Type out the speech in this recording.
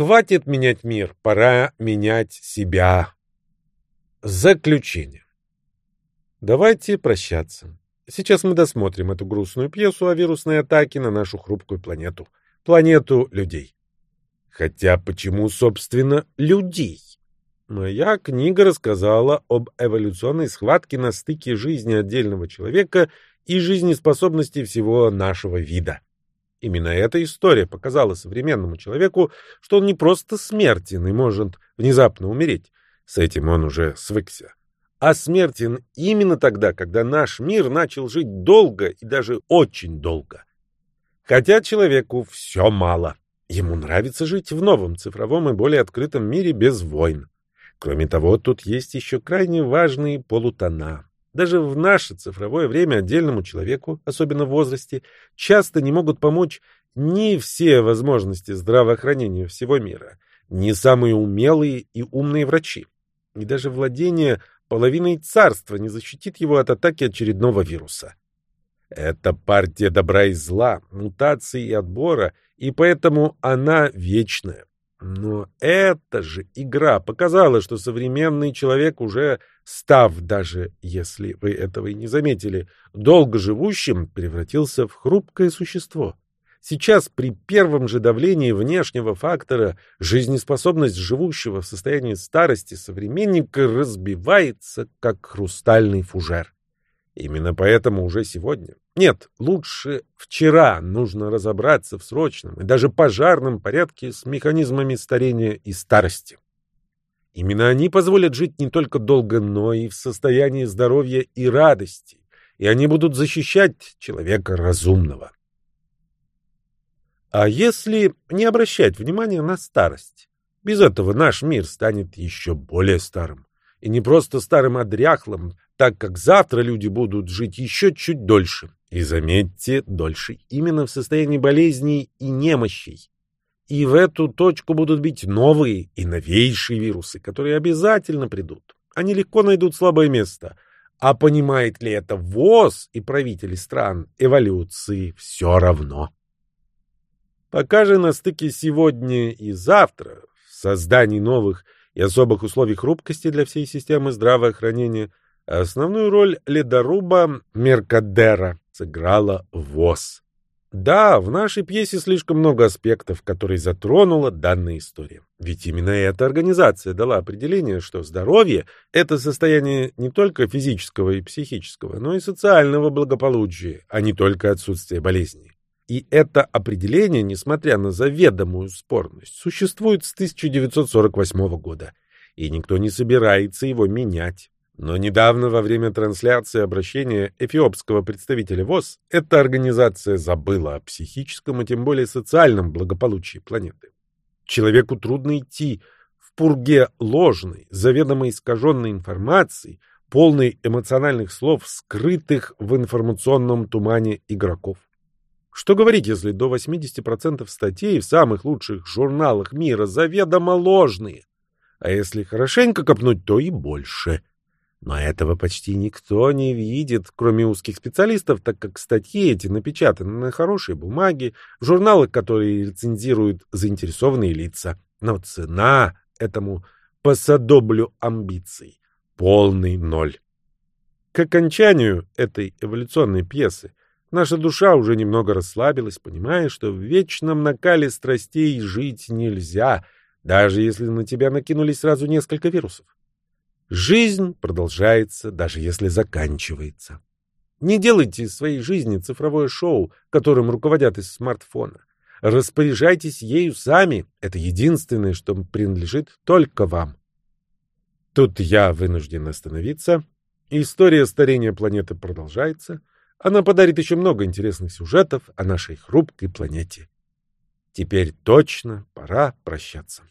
Хватит менять мир, пора менять себя. Заключение. Давайте прощаться. Сейчас мы досмотрим эту грустную пьесу о вирусной атаке на нашу хрупкую планету. Планету людей. Хотя почему, собственно, людей? Моя книга рассказала об эволюционной схватке на стыке жизни отдельного человека и жизнеспособности всего нашего вида. Именно эта история показала современному человеку, что он не просто смертен и может внезапно умереть. С этим он уже свыкся. А смертен именно тогда, когда наш мир начал жить долго и даже очень долго. Хотя человеку все мало. Ему нравится жить в новом цифровом и более открытом мире без войн. Кроме того, тут есть еще крайне важные полутона. Даже в наше цифровое время отдельному человеку, особенно в возрасте, часто не могут помочь ни все возможности здравоохранения всего мира, ни самые умелые и умные врачи. И даже владение половиной царства не защитит его от атаки очередного вируса. Это партия добра и зла, мутации и отбора, и поэтому она вечная. Но эта же игра показала, что современный человек уже, став даже, если вы этого и не заметили, долго живущим, превратился в хрупкое существо. Сейчас при первом же давлении внешнего фактора жизнеспособность живущего в состоянии старости современника разбивается, как хрустальный фужер. Именно поэтому уже сегодня, нет, лучше вчера нужно разобраться в срочном и даже пожарном порядке с механизмами старения и старости. Именно они позволят жить не только долго, но и в состоянии здоровья и радости, и они будут защищать человека разумного. А если не обращать внимания на старость? Без этого наш мир станет еще более старым. И не просто старым, а дряхлым, так как завтра люди будут жить еще чуть дольше. И заметьте, дольше именно в состоянии болезней и немощей. И в эту точку будут бить новые и новейшие вирусы, которые обязательно придут. Они легко найдут слабое место. А понимает ли это ВОЗ и правители стран эволюции все равно. Пока же на стыке сегодня и завтра в создании новых и особых условий хрупкости для всей системы здравоохранения Основную роль ледоруба Меркадера сыграла ВОЗ. Да, в нашей пьесе слишком много аспектов, которые затронула данная история. Ведь именно эта организация дала определение, что здоровье – это состояние не только физического и психического, но и социального благополучия, а не только отсутствие болезней. И это определение, несмотря на заведомую спорность, существует с 1948 года, и никто не собирается его менять. Но недавно во время трансляции обращения эфиопского представителя ВОЗ эта организация забыла о психическом и тем более социальном благополучии планеты. Человеку трудно идти в пурге ложной, заведомо искаженной информации, полной эмоциональных слов, скрытых в информационном тумане игроков. Что говорить, если до 80% статей в самых лучших журналах мира заведомо ложные? А если хорошенько копнуть, то и больше – но этого почти никто не видит, кроме узких специалистов, так как статьи эти напечатаны на хорошей бумаге, в журналах, которые рецензируют заинтересованные лица. Но цена этому посадоблю амбиций — полный ноль. К окончанию этой эволюционной пьесы наша душа уже немного расслабилась, понимая, что в вечном накале страстей жить нельзя, даже если на тебя накинулись сразу несколько вирусов. Жизнь продолжается, даже если заканчивается. Не делайте из своей жизни цифровое шоу, которым руководят из смартфона. Распоряжайтесь ею сами. Это единственное, что принадлежит только вам. Тут я вынужден остановиться. История старения планеты продолжается. Она подарит еще много интересных сюжетов о нашей хрупкой планете. Теперь точно пора прощаться.